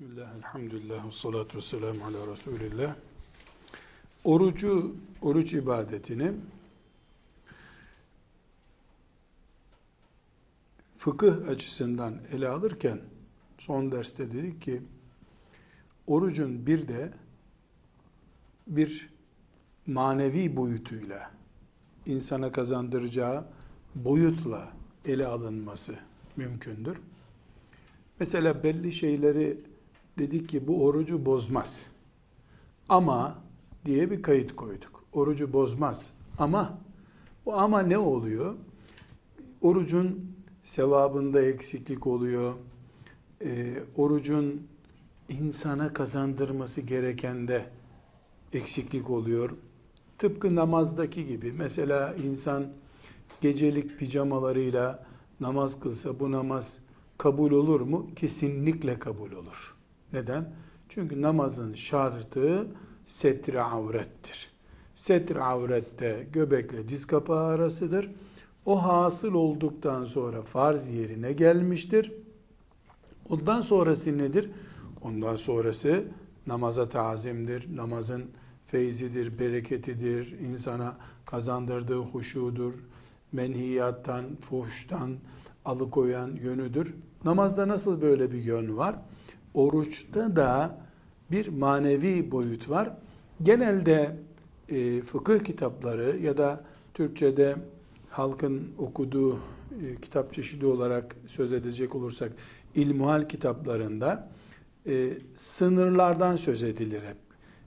Bismillah, elhamdülillah, ve salatu ve selamu ala Resulillah. Orucu, oruç ibadetini fıkıh açısından ele alırken son derste dedik ki orucun bir de bir manevi boyutuyla insana kazandıracağı boyutla ele alınması mümkündür. Mesela belli şeyleri dedik ki bu orucu bozmaz. Ama diye bir kayıt koyduk. Orucu bozmaz. Ama bu ama ne oluyor? Orucun sevabında eksiklik oluyor. E, orucun insana kazandırması gerekende eksiklik oluyor. Tıpkı namazdaki gibi. Mesela insan gecelik pijamalarıyla namaz kılsa bu namaz kabul olur mu? Kesinlikle kabul olur. Neden? Çünkü namazın şartı setri avrettir. Setri avrette göbekle diz kapağı arasıdır. O hasıl olduktan sonra farz yerine gelmiştir. Ondan sonrası nedir? Ondan sonrası namaza tazimdir. Namazın feyzidir, bereketidir, insana kazandırdığı huşudur, menhiyattan, fuhuştan alıkoyan yönüdür. Namazda nasıl böyle bir yön var? Oruçta da bir manevi boyut var. Genelde e, fıkıh kitapları ya da Türkçe'de halkın okuduğu e, kitap çeşidi olarak söz edecek olursak ilmuhal kitaplarında e, sınırlardan söz edilir hep.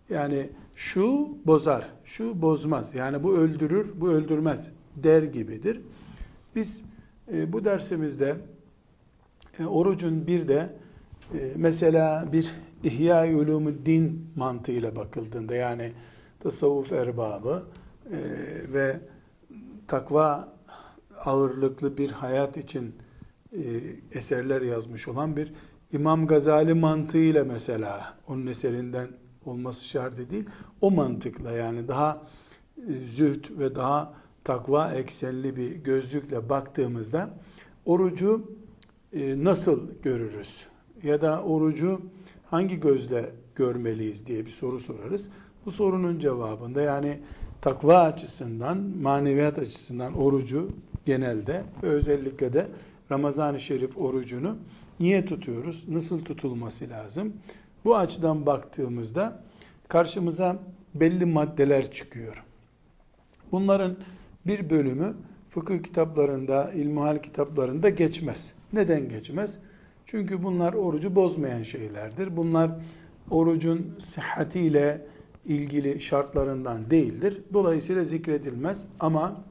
Yani şu bozar, şu bozmaz. Yani bu öldürür, bu öldürmez der gibidir. Biz e, bu dersimizde e, orucun bir de mesela bir İhya Ulumu Din mantığıyla bakıldığında yani tasavvuf erbabı e, ve takva ağırlıklı bir hayat için e, eserler yazmış olan bir İmam Gazali mantığıyla mesela onun eserinden olması şart değil. O mantıkla yani daha e, zühd ve daha takva eksenli bir gözlükle baktığımızda orucu nasıl görürüz? Ya da orucu hangi gözle görmeliyiz diye bir soru sorarız. Bu sorunun cevabında yani takva açısından, maneviyat açısından orucu genelde ve özellikle de Ramazan-ı Şerif orucunu niye tutuyoruz? Nasıl tutulması lazım? Bu açıdan baktığımızda karşımıza belli maddeler çıkıyor. Bunların bir bölümü fıkıh kitaplarında, ilmihal kitaplarında geçmez. Neden geçmez? Çünkü bunlar orucu bozmayan şeylerdir. Bunlar orucun sıhhatiyle ilgili şartlarından değildir. Dolayısıyla zikredilmez ama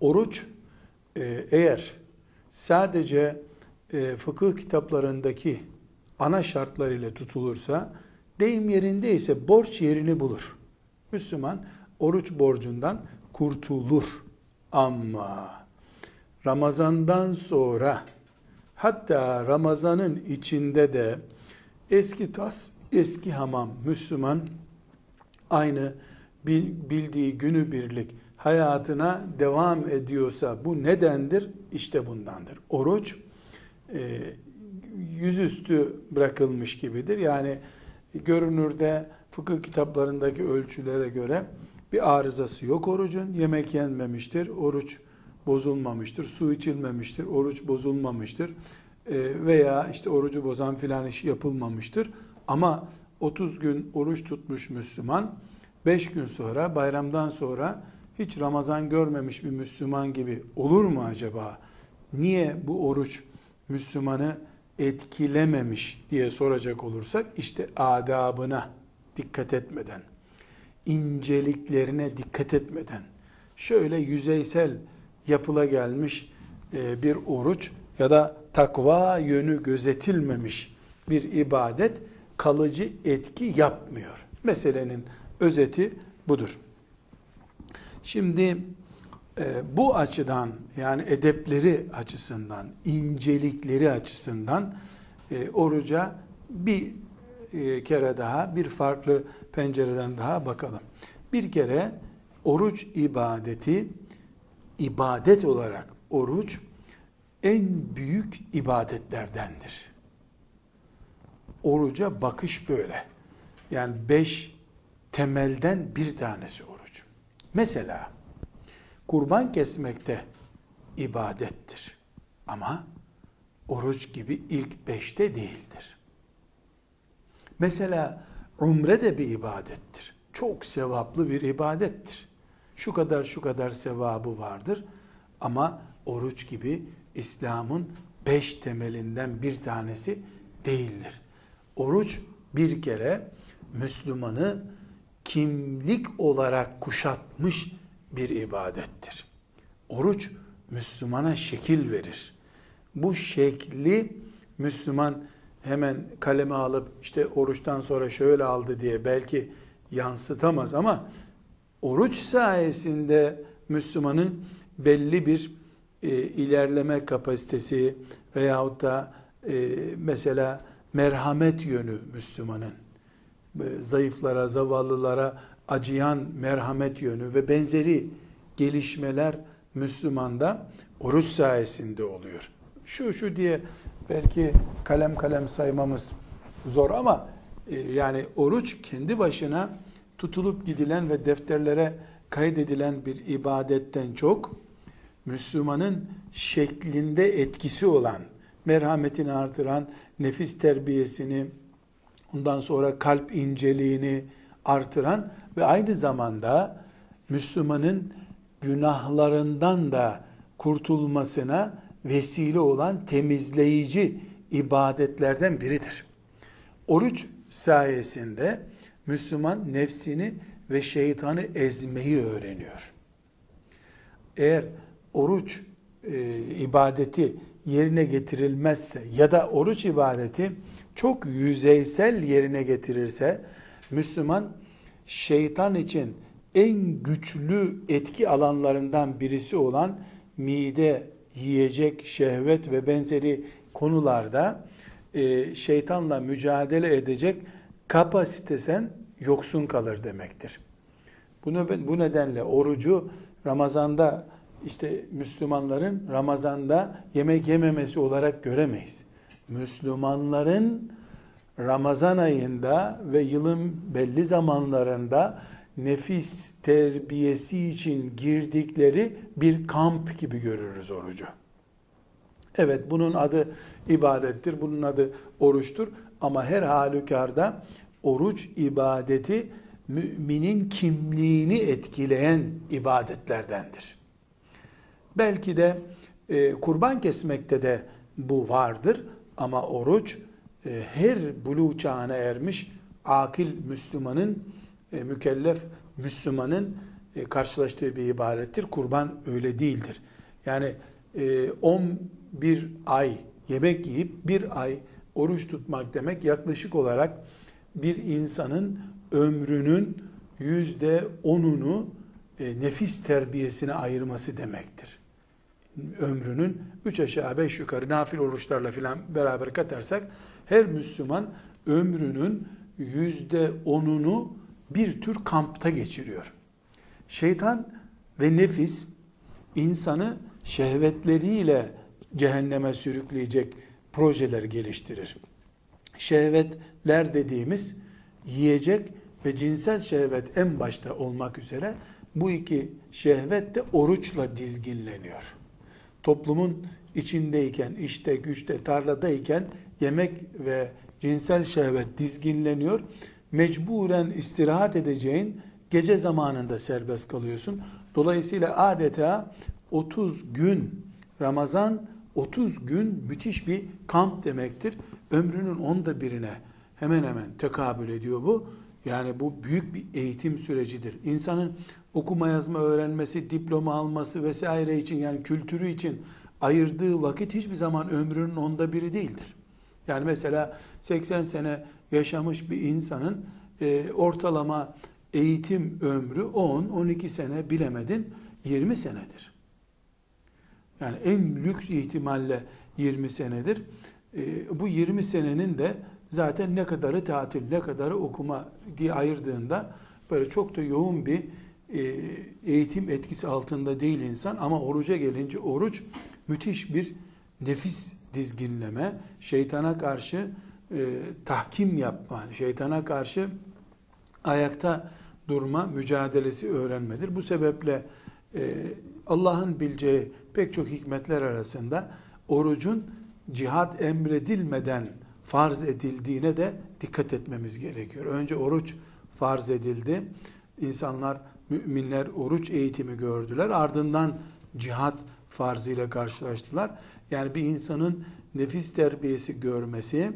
oruç e, eğer sadece e, fıkıh kitaplarındaki ana şartlar ile tutulursa deyim yerindeyse borç yerini bulur. Müslüman oruç borcundan kurtulur. Ama Ramazandan sonra hatta Ramazanın içinde de eski tas, eski hamam Müslüman aynı bildiği günü birlik hayatına devam ediyorsa bu nedendir? İşte bundandır. Oruç e, yüzüstü bırakılmış gibidir. Yani görünürde fıkıh kitaplarındaki ölçülere göre bir arızası yok orucun. Yemek yenmemiştir, oruç bozulmamıştır, su içilmemiştir, oruç bozulmamıştır e, veya işte orucu bozan filan iş yapılmamıştır. Ama 30 gün oruç tutmuş Müslüman 5 gün sonra bayramdan sonra hiç Ramazan görmemiş bir Müslüman gibi olur mu acaba? Niye bu oruç Müslümanı etkilememiş diye soracak olursak işte adabına dikkat etmeden, inceliklerine dikkat etmeden, şöyle yüzeysel yapıla gelmiş e, bir oruç ya da takva yönü gözetilmemiş bir ibadet kalıcı etki yapmıyor. Meselenin özeti budur. Şimdi e, bu açıdan yani edepleri açısından, incelikleri açısından e, oruca bir e, kere daha bir farklı pencereden daha bakalım. Bir kere oruç ibadeti ibadet olarak oruç en büyük ibadetlerdendir. oruca bakış böyle. Yani beş temelden bir tanesi oruç. Mesela kurban kesmekte ibadettir. Ama oruç gibi ilk beşte değildir. Mesela umre de bir ibadettir. Çok sevaplı bir ibadettir. Şu kadar şu kadar sevabı vardır. Ama oruç gibi İslam'ın beş temelinden bir tanesi değildir. Oruç bir kere Müslümanı kimlik olarak kuşatmış bir ibadettir. Oruç Müslümana şekil verir. Bu şekli Müslüman hemen kaleme alıp işte oruçtan sonra şöyle aldı diye belki yansıtamaz ama oruç sayesinde Müslümanın belli bir e, ilerleme kapasitesi veyahut da e, mesela merhamet yönü Müslümanın e, zayıflara, zavallılara acıyan merhamet yönü ve benzeri gelişmeler Müslümanda oruç sayesinde oluyor. Şu şu diye belki kalem kalem saymamız zor ama e, yani oruç kendi başına tutulup gidilen ve defterlere kaydedilen bir ibadetten çok Müslümanın şeklinde etkisi olan, merhametini artıran, nefis terbiyesini, ondan sonra kalp inceliğini artıran ve aynı zamanda Müslümanın günahlarından da kurtulmasına vesile olan temizleyici ibadetlerden biridir. Oruç sayesinde Müslüman nefsini ve şeytanı ezmeyi öğreniyor. Eğer oruç e, ibadeti yerine getirilmezse ya da oruç ibadeti çok yüzeysel yerine getirirse Müslüman şeytan için en güçlü etki alanlarından birisi olan mide, yiyecek, şehvet ve benzeri konularda e, şeytanla mücadele edecek kapasitesen yoksun kalır demektir. Bunu bu nedenle orucu Ramazan'da işte Müslümanların Ramazan'da yemek yememesi olarak göremeyiz. Müslümanların Ramazan ayında ve yılın belli zamanlarında nefis terbiyesi için girdikleri bir kamp gibi görürüz orucu. Evet bunun adı ibadettir, bunun adı oruçtur ama her halükarda oruç ibadeti müminin kimliğini etkileyen ibadetlerdendir. Belki de e, kurban kesmekte de bu vardır ama oruç e, her bulu çağına ermiş akil Müslümanın, e, mükellef Müslümanın e, karşılaştığı bir ibadettir. Kurban öyle değildir. Yani e, 11 ay yemek yiyip bir ay oruç tutmak demek yaklaşık olarak bir insanın ömrünün yüzde onunu e, nefis terbiyesine ayırması demektir. Ömrünün üç aşağı beş yukarı nafil oruçlarla filan beraber katarsak her Müslüman ömrünün yüzde onunu bir tür kampta geçiriyor. Şeytan ve nefis insanı şehvetleriyle cehenneme sürükleyecek projeler geliştirir. Şehvetler dediğimiz yiyecek ve cinsel şehvet en başta olmak üzere bu iki şehvet de oruçla dizginleniyor. Toplumun içindeyken, işte, güçte, tarladayken yemek ve cinsel şehvet dizginleniyor. Mecburen istirahat edeceğin gece zamanında serbest kalıyorsun. Dolayısıyla adeta 30 gün Ramazan 30 gün müthiş bir kamp demektir. Ömrünün onda birine hemen hemen tekabül ediyor bu. Yani bu büyük bir eğitim sürecidir. İnsanın okuma yazma öğrenmesi, diploma alması vesaire için yani kültürü için ayırdığı vakit hiçbir zaman ömrünün onda biri değildir. Yani mesela 80 sene yaşamış bir insanın e, ortalama eğitim ömrü 10-12 sene bilemedin 20 senedir. Yani en lüks ihtimalle 20 senedir. E, bu 20 senenin de zaten ne kadarı tatil, ne kadarı okuma diye ayırdığında böyle çok da yoğun bir e, eğitim etkisi altında değil insan ama oruca gelince oruç müthiş bir nefis dizginleme, şeytana karşı e, tahkim yapma, şeytana karşı ayakta durma mücadelesi öğrenmedir. Bu sebeple e, Allah'ın bileceği pek çok hikmetler arasında orucun cihat emredilmeden farz edildiğine de dikkat etmemiz gerekiyor. Önce oruç farz edildi. İnsanlar, müminler oruç eğitimi gördüler. Ardından cihat farzıyla karşılaştılar. Yani bir insanın nefis terbiyesi görmesi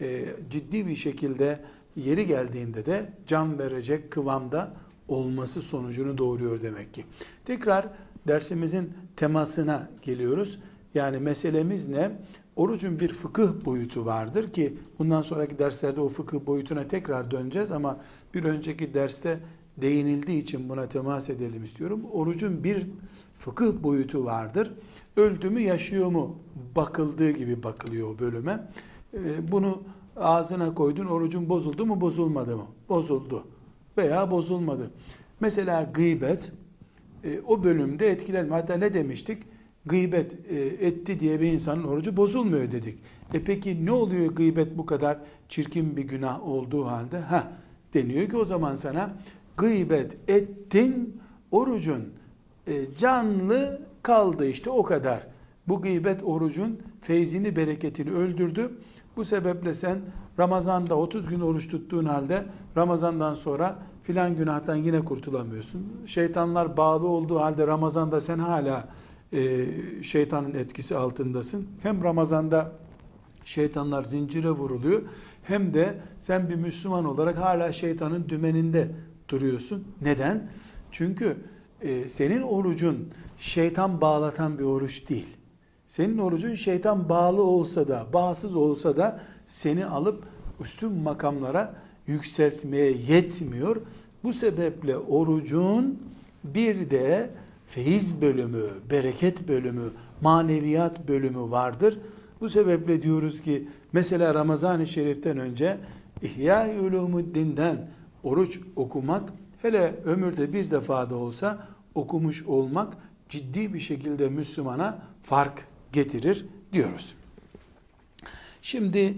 e, ciddi bir şekilde yeri geldiğinde de can verecek kıvamda olması sonucunu doğuruyor demek ki. Tekrar dersimizin temasına geliyoruz. Yani meselemiz ne? Orucun bir fıkıh boyutu vardır ki bundan sonraki derslerde o fıkıh boyutuna tekrar döneceğiz ama bir önceki derste değinildiği için buna temas edelim istiyorum. Orucun bir fıkıh boyutu vardır. Öldü mü yaşıyor mu bakıldığı gibi bakılıyor o bölüme. Ee, bunu ağzına koydun orucun bozuldu mu bozulmadı mı? Bozuldu veya bozulmadı. Mesela gıybet e, o bölümde etkilenme. Hatta ne demiştik? Gıybet e, etti diye bir insanın orucu bozulmuyor dedik. E peki ne oluyor gıybet bu kadar çirkin bir günah olduğu halde? Ha deniyor ki o zaman sana gıybet ettin orucun e, canlı kaldı işte o kadar. Bu gıybet orucun feyzini bereketini öldürdü. Bu sebeple sen Ramazan'da 30 gün oruç tuttuğun halde Ramazan'dan sonra filan günahtan yine kurtulamıyorsun. Şeytanlar bağlı olduğu halde Ramazan'da sen hala e, şeytanın etkisi altındasın. Hem Ramazan'da şeytanlar zincire vuruluyor hem de sen bir Müslüman olarak hala şeytanın dümeninde duruyorsun. Neden? Çünkü e, senin orucun şeytan bağlatan bir oruç değil. Senin orucun şeytan bağlı olsa da, bağsız olsa da seni alıp üstün makamlara yükseltmeye yetmiyor. Bu sebeple orucun bir de feyiz bölümü, bereket bölümü, maneviyat bölümü vardır. Bu sebeple diyoruz ki mesela Ramazan-ı Şerif'ten önce İhya-i Ulumuddin'den oruç okumak hele ömürde bir defa da olsa okumuş olmak ciddi bir şekilde Müslümana fark getirir diyoruz. Şimdi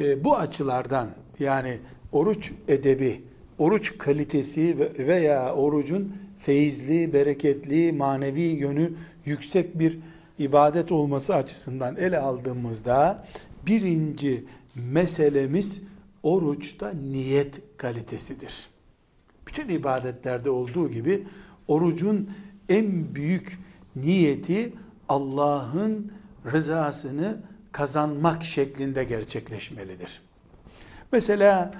e, bu açılardan yani oruç edebi, oruç kalitesi veya orucun feyizli, bereketli, manevi yönü yüksek bir ibadet olması açısından ele aldığımızda birinci meselemiz oruçta niyet kalitesidir. Bütün ibadetlerde olduğu gibi orucun en büyük niyeti Allah'ın rızasını kazanmak şeklinde gerçekleşmelidir. Mesela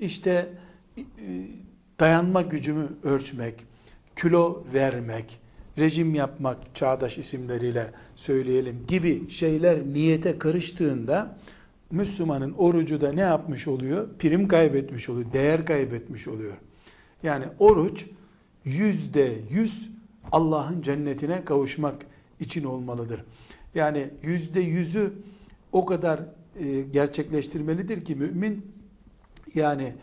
işte dayanma gücümü ölçmek, kilo vermek, rejim yapmak çağdaş isimleriyle söyleyelim gibi şeyler niyete karıştığında Müslümanın orucu da ne yapmış oluyor? Prim kaybetmiş oluyor, değer kaybetmiş oluyor. Yani oruç yüzde yüz Allah'ın cennetine kavuşmak için olmalıdır. Yani yüzde yüzü o kadar e, gerçekleştirmelidir ki mümin yani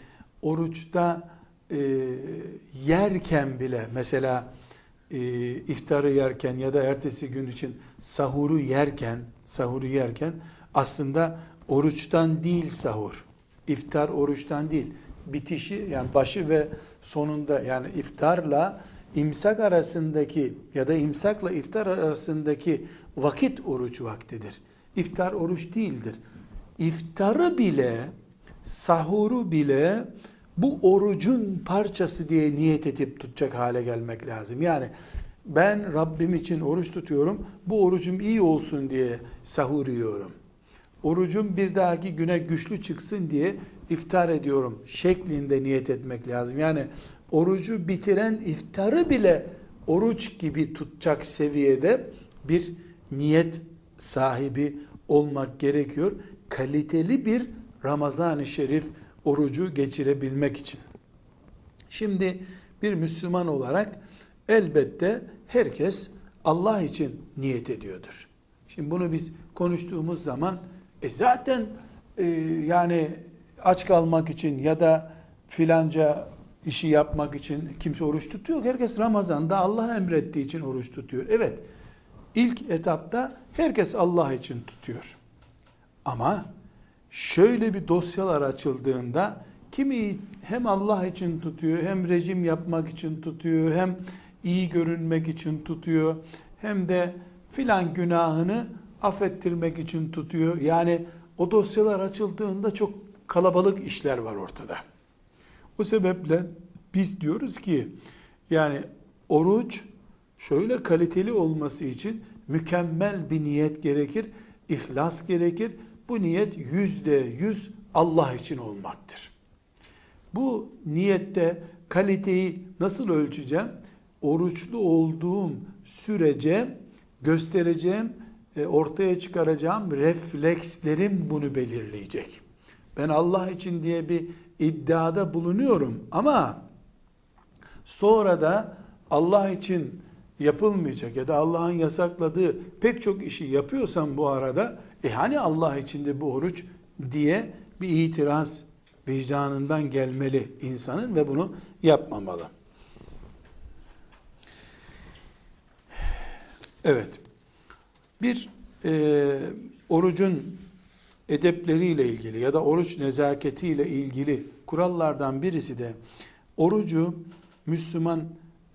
oruçta e, yerken bile mesela e, iftarı yerken ya da ertesi gün için sahuru yerken sahuru yerken aslında oruçtan değil sahur. İftar oruçtan değil. Bitişi yani başı ve sonunda yani iftarla imsak arasındaki ya da imsakla iftar arasındaki vakit oruç vaktidir. İftar oruç değildir. İftarı bile, sahuru bile bu orucun parçası diye niyet edip tutacak hale gelmek lazım. Yani ben Rabbim için oruç tutuyorum, bu orucum iyi olsun diye sahur yiyorum. Orucum bir dahaki güne güçlü çıksın diye iftar ediyorum şeklinde niyet etmek lazım. Yani orucu bitiren iftarı bile oruç gibi tutacak seviyede bir niyet sahibi olmak gerekiyor. Kaliteli bir Ramazan-ı Şerif orucu geçirebilmek için. Şimdi bir Müslüman olarak elbette herkes Allah için niyet ediyordur. Şimdi bunu biz konuştuğumuz zaman e zaten e, yani aç kalmak için ya da filanca işi yapmak için kimse oruç tutuyor. Herkes Ramazan'da Allah emrettiği için oruç tutuyor. Evet, ilk etapta herkes Allah için tutuyor. Ama şöyle bir dosyalar açıldığında kimi hem Allah için tutuyor, hem rejim yapmak için tutuyor, hem iyi görünmek için tutuyor, hem de filan günahını affettirmek için tutuyor. Yani o dosyalar açıldığında çok kalabalık işler var ortada. O sebeple biz diyoruz ki yani oruç şöyle kaliteli olması için mükemmel bir niyet gerekir, ihlas gerekir. Bu niyet yüzde yüz Allah için olmaktır. Bu niyette kaliteyi nasıl ölçeceğim? Oruçlu olduğum sürece göstereceğim, e, ortaya çıkaracağım reflekslerim bunu belirleyecek. Ben Allah için diye bir iddiada bulunuyorum ama sonra da Allah için yapılmayacak ya da Allah'ın yasakladığı pek çok işi yapıyorsam bu arada e hani Allah içinde bu oruç diye bir itiraz vicdanından gelmeli insanın ve bunu yapmamalı. Evet. Bir e, orucun edepleriyle ilgili ya da oruç nezaketiyle ilgili kurallardan birisi de orucu Müslüman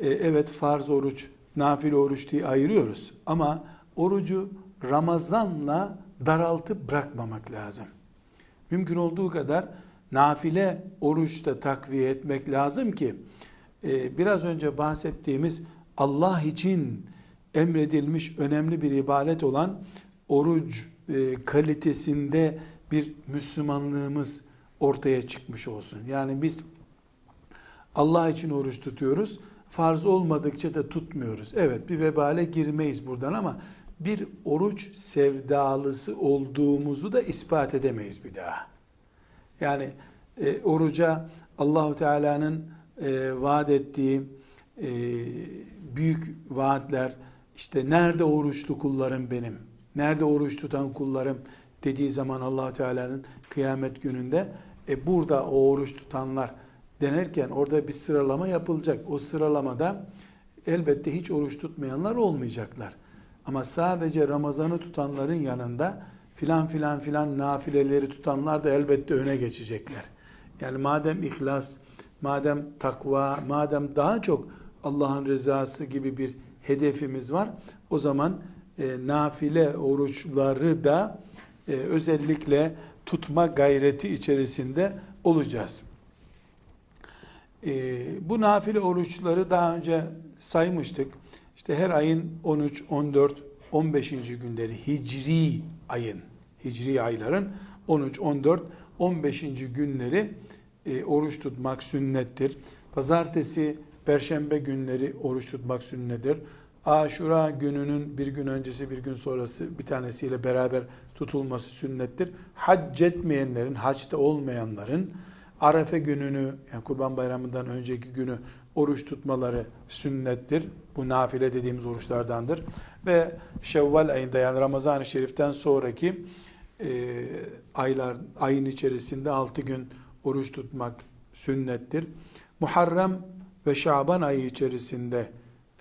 e, evet farz oruç, nafile oruç diye ayırıyoruz. Ama orucu Ramazan'la daraltıp bırakmamak lazım. Mümkün olduğu kadar nafile oruçta takviye etmek lazım ki e, biraz önce bahsettiğimiz Allah için emredilmiş önemli bir ibadet olan oruç e, kalitesinde bir Müslümanlığımız ortaya çıkmış olsun. Yani biz Allah için oruç tutuyoruz. Farz olmadıkça da tutmuyoruz. Evet bir vebale girmeyiz buradan ama bir oruç sevdalısı olduğumuzu da ispat edemeyiz bir daha. Yani e, oruca Allahu Teala'nın e, vaat ettiği e, büyük vaatler işte nerede oruçlu kullarım benim? Nerede oruç tutan kullarım dediği zaman allah Teala'nın kıyamet gününde e burada o oruç tutanlar denerken orada bir sıralama yapılacak. O sıralamada elbette hiç oruç tutmayanlar olmayacaklar. Ama sadece Ramazan'ı tutanların yanında filan filan filan nafileleri tutanlar da elbette öne geçecekler. Yani madem ihlas, madem takva, madem daha çok Allah'ın rızası gibi bir hedefimiz var, o zaman e, nafile oruçları da e, özellikle tutma gayreti içerisinde olacağız. E, bu nafile oruçları daha önce saymıştık. İşte her ayın 13, 14, 15. günleri hicri ayın, hicri ayların 13, 14, 15. günleri e, oruç tutmak sünnettir. Pazartesi, perşembe günleri oruç tutmak sünnettir. Aşura gününün bir gün öncesi bir gün sonrası bir tanesiyle beraber tutulması sünnettir. Hac etmeyenlerin, haçta olmayanların Arefe gününü yani Kurban Bayramı'ndan önceki günü oruç tutmaları sünnettir. Bu nafile dediğimiz oruçlardandır. Ve Şevval ayında yani Ramazan-ı Şerif'ten sonraki e, aylar ayın içerisinde 6 gün oruç tutmak sünnettir. Muharrem ve Şaban ayı içerisinde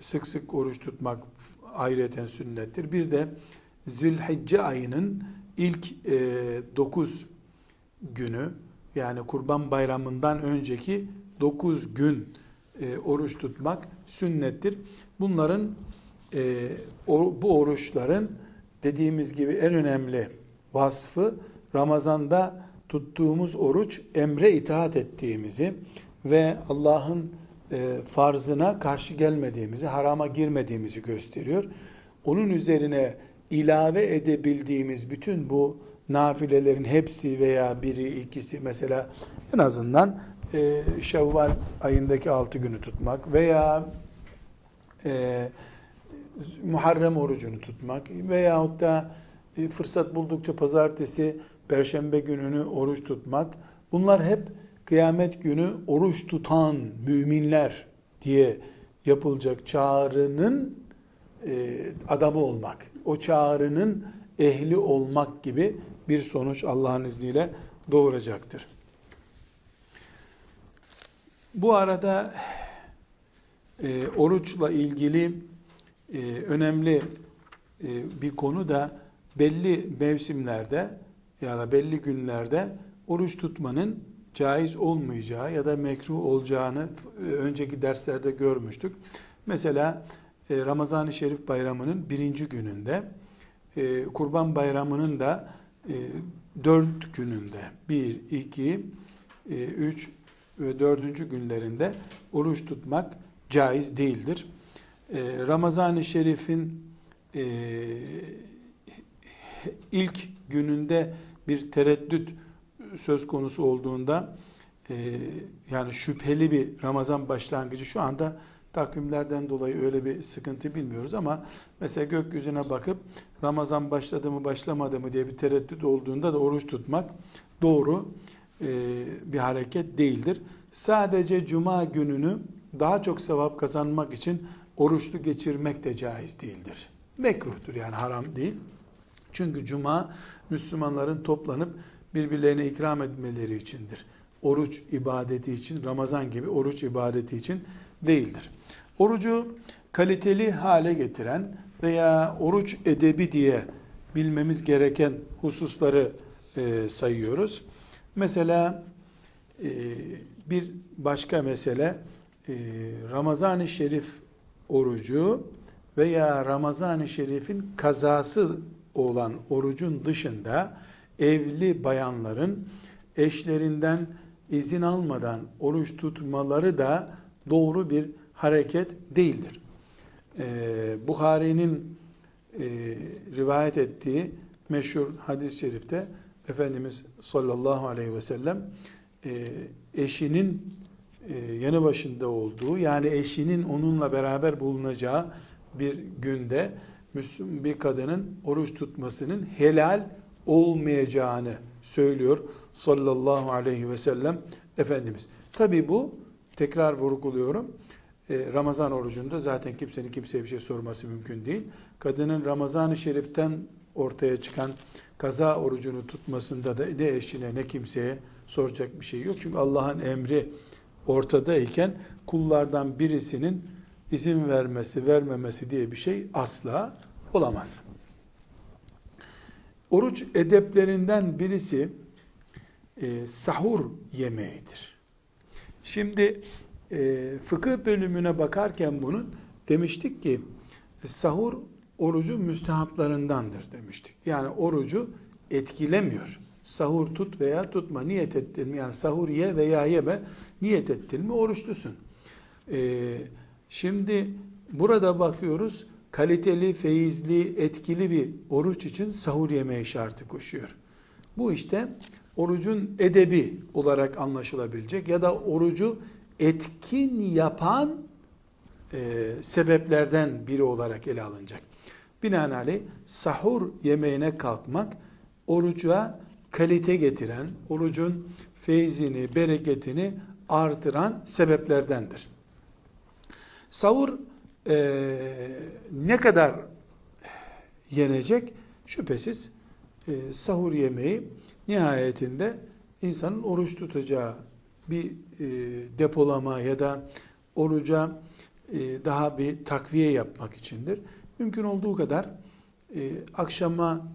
sık sık oruç tutmak ayrıyeten sünnettir. Bir de Zülhicce ayının ilk e, günü yani Kurban Bayramı'ndan önceki 9 gün e, oruç tutmak sünnettir. Bunların e, o, bu oruçların dediğimiz gibi en önemli vasfı Ramazan'da tuttuğumuz oruç emre itaat ettiğimizi ve Allah'ın e, farzına karşı gelmediğimizi, harama girmediğimizi gösteriyor. Onun üzerine ilave edebildiğimiz bütün bu nafilelerin hepsi veya biri, ikisi mesela en azından e, Şevval ayındaki altı günü tutmak veya e, Muharrem orucunu tutmak veyahut da e, fırsat buldukça pazartesi, perşembe gününü oruç tutmak bunlar hep kıyamet günü oruç tutan müminler diye yapılacak çağrının e, adamı olmak, o çağrının ehli olmak gibi bir sonuç Allah'ın izniyle doğuracaktır. Bu arada e, oruçla ilgili e, önemli e, bir konu da belli mevsimlerde ya da belli günlerde oruç tutmanın caiz olmayacağı ya da mekruh olacağını e, önceki derslerde görmüştük. Mesela e, Ramazan-ı Şerif bayramının birinci gününde, e, Kurban bayramının da dört gününde, bir, iki, üç ve dördüncü günlerinde oruç tutmak caiz değildir. Ramazan-ı Şerif'in ilk gününde bir tereddüt söz konusu olduğunda e, yani şüpheli bir Ramazan başlangıcı şu anda takvimlerden dolayı öyle bir sıkıntı bilmiyoruz ama mesela gökyüzüne bakıp Ramazan başladı mı başlamadı mı diye bir tereddüt olduğunda da oruç tutmak doğru e, bir hareket değildir. Sadece cuma gününü daha çok sevap kazanmak için oruçlu geçirmek de caiz değildir. Mekruhtur yani haram değil. Çünkü cuma Müslümanların toplanıp birbirlerine ikram etmeleri içindir. Oruç ibadeti için, Ramazan gibi oruç ibadeti için değildir. Orucu kaliteli hale getiren veya oruç edebi diye bilmemiz gereken hususları e, sayıyoruz. Mesela e, bir başka mesele e, Ramazan-ı Şerif orucu veya Ramazan-ı Şerif'in kazası olan orucun dışında evli bayanların eşlerinden izin almadan oruç tutmaları da doğru bir hareket değildir. Ee, Bukhari'nin e, rivayet ettiği meşhur hadis-i şerifte Efendimiz sallallahu aleyhi ve sellem e, eşinin e, yanı başında olduğu yani eşinin onunla beraber bulunacağı bir günde Müslüm bir kadının oruç tutmasının helal olmayacağını söylüyor sallallahu aleyhi ve sellem Efendimiz. Tabi bu tekrar vurguluyorum. E, Ramazan orucunda zaten kimsenin kimseye bir şey sorması mümkün değil. Kadının Ramazan-ı Şerif'ten ortaya çıkan kaza orucunu tutmasında da ne eşine ne kimseye soracak bir şey yok. Çünkü Allah'ın emri ortadayken kullardan birisinin izin vermesi, vermemesi diye bir şey asla olamaz. Oruç edeplerinden birisi e, sahur yemeğidir. Şimdi e, fıkıh bölümüne bakarken bunun demiştik ki sahur orucu müstehaplarındandır demiştik. Yani orucu etkilemiyor. Sahur tut veya tutma niyet ettin mi? Yani sahur ye veya yeme niyet ettin mi oruçlusun. Ee, şimdi burada bakıyoruz kaliteli, feyizli, etkili bir oruç için sahur yemeği şartı koşuyor. Bu işte orucun edebi olarak anlaşılabilecek ya da orucu etkin yapan e, sebeplerden biri olarak ele alınacak. Binaenaleyh sahur yemeğine kalkmak oruca kalite getiren, orucun feyzini, bereketini artıran sebeplerdendir. Sahur e, ne kadar yenecek? Şüphesiz e, sahur yemeği nihayetinde insanın oruç tutacağı bir e, depolama ya da oruca e, daha bir takviye yapmak içindir. Mümkün olduğu kadar e, akşama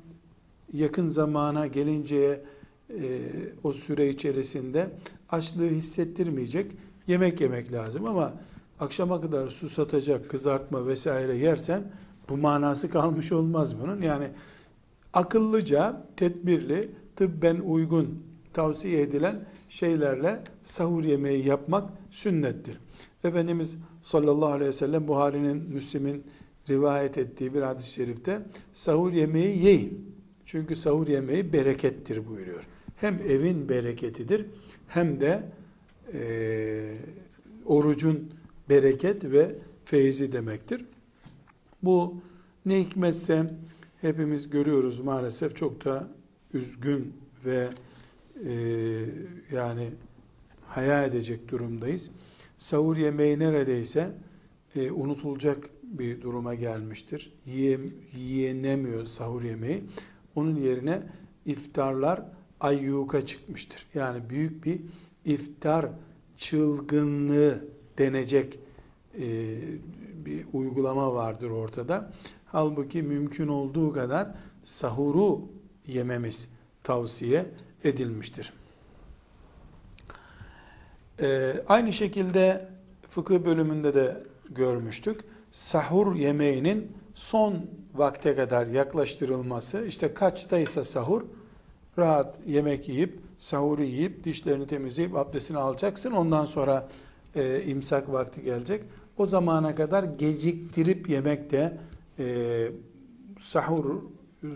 yakın zamana gelinceye e, o süre içerisinde açlığı hissettirmeyecek yemek yemek lazım ama akşama kadar su satacak, kızartma vesaire yersen bu manası kalmış olmaz bunun. Yani akıllıca, tedbirli, tıbben uygun tavsiye edilen şeylerle sahur yemeği yapmak sünnettir. Efendimiz sallallahu aleyhi ve sellem Buhari'nin, Müslim'in rivayet ettiği bir hadis-i şerifte sahur yemeği yiyin. Çünkü sahur yemeği berekettir buyuruyor. Hem evin bereketidir hem de e, orucun bereket ve feyzi demektir. Bu ne hikmetse hepimiz görüyoruz maalesef çok da üzgün ve e, yani hayal edecek durumdayız. Sahur yemeği neredeyse e, unutulacak bir duruma gelmiştir. Yiye, yiyenemiyor sahur yemeği. Onun yerine iftarlar ayyuka çıkmıştır. Yani büyük bir iftar çılgınlığı denecek e, bir uygulama vardır ortada. Halbuki mümkün olduğu kadar sahuru yememiz tavsiye edilmiştir. Ee, aynı şekilde fıkıh bölümünde de görmüştük. Sahur yemeğinin son vakte kadar yaklaştırılması, işte kaçtaysa sahur, rahat yemek yiyip, sahuru yiyip, dişlerini temizleyip, abdestini alacaksın. Ondan sonra e, imsak vakti gelecek. O zamana kadar geciktirip yemek de e, sahuru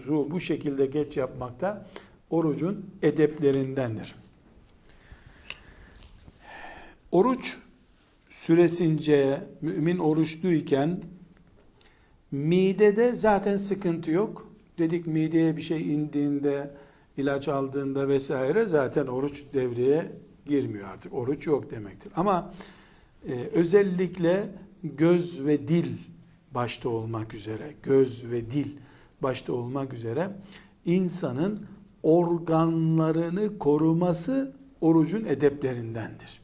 bu şekilde geç yapmakta orucun edeplerindendir. Oruç süresince mümin oruçluyken midede zaten sıkıntı yok. Dedik mideye bir şey indiğinde, ilaç aldığında vesaire zaten oruç devreye girmiyor artık. Oruç yok demektir. Ama e, özellikle göz ve dil başta olmak üzere, göz ve dil başta olmak üzere insanın organlarını koruması orucun edeplerindendir.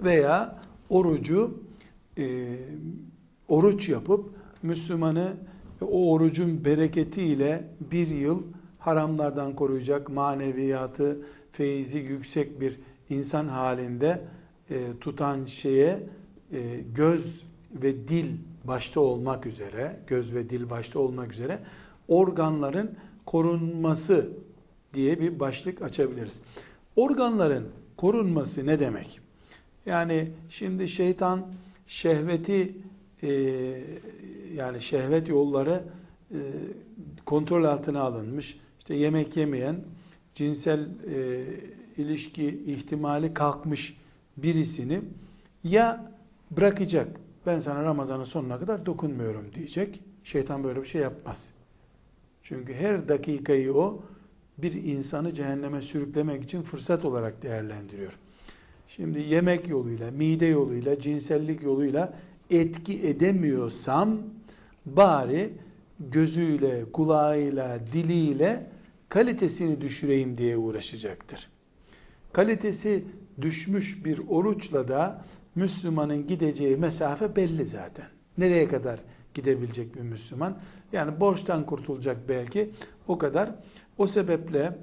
Veya orucu e, oruç yapıp Müslümanı o orucun bereketiyle bir yıl haramlardan koruyacak maneviyatı, feyzi yüksek bir insan halinde e, tutan şeye e, göz ve dil başta olmak üzere, göz ve dil başta olmak üzere organların korunması diye bir başlık açabiliriz. Organların korunması ne demek? Yani şimdi şeytan şehveti e, yani şehvet yolları e, kontrol altına alınmış. İşte yemek yemeyen, cinsel e, ilişki ihtimali kalkmış birisini ya bırakacak, ben sana Ramazan'ın sonuna kadar dokunmuyorum diyecek. Şeytan böyle bir şey yapmaz. Çünkü her dakikayı o bir insanı cehenneme sürüklemek için fırsat olarak değerlendiriyor. Şimdi yemek yoluyla, mide yoluyla, cinsellik yoluyla etki edemiyorsam bari gözüyle, kulağıyla, diliyle kalitesini düşüreyim diye uğraşacaktır. Kalitesi düşmüş bir oruçla da Müslümanın gideceği mesafe belli zaten. Nereye kadar gidebilecek bir Müslüman? Yani borçtan kurtulacak belki o kadar. O sebeple